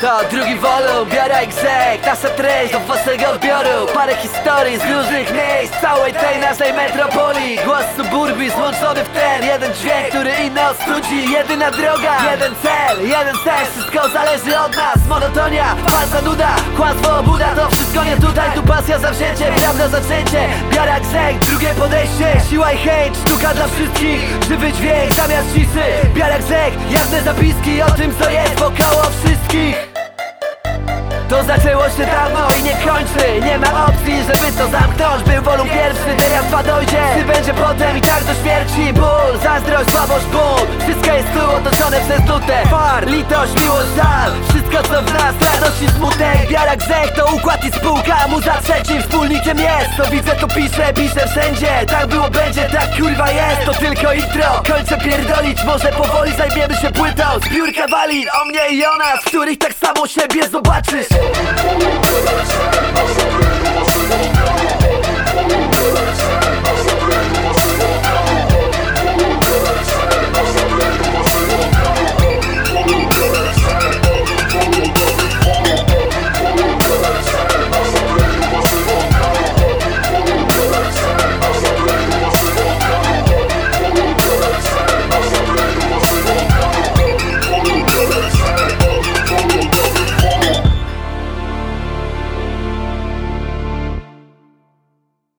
To drugi wolum, biorę egzek Nasza treść do waszego odbioru. Parę historii z różnych miejsc Całej tej naszej metropolii. Głos suburbii złączony w ten Jeden dźwięk, który inny odstrudzi Jedyna droga, jeden cel, jeden cel Wszystko zależy od nas Monotonia, falsa nuda, kłamstwo, obuda To nie tutaj, tu pasja zawzięcie Prawda zaczęcie, egzek Drugie podejście, siła i chęć Sztuka dla wszystkich, żywy dźwięk zamiast ciszy Biorę egzek, jawne zapiski O tym co jest wokoło wszystkich. To zaczęło się dawno i nie kończy Nie ma opcji, żeby to zamknąć Był wolum pierwszy, teraz dwa dojdzie Ty będzie potem i tak do śmierci. Ból, zazdrość, słabość, ból. Wszystko jest tu otoczone przez nutę. Far, litość, miłość, żal Co w nas radość i smutek Biarak zech to układ i spółka. Muza trzecim wspólnikiem jest. To widzę, to piszę, piszę wszędzie. Tak było, będzie, tak kurwa jest. To tylko intro, kończę pierdolić Może powoli zajmiemy się płytą. Zbiórka walin o mnie i o nas których tak samo siebie zobaczysz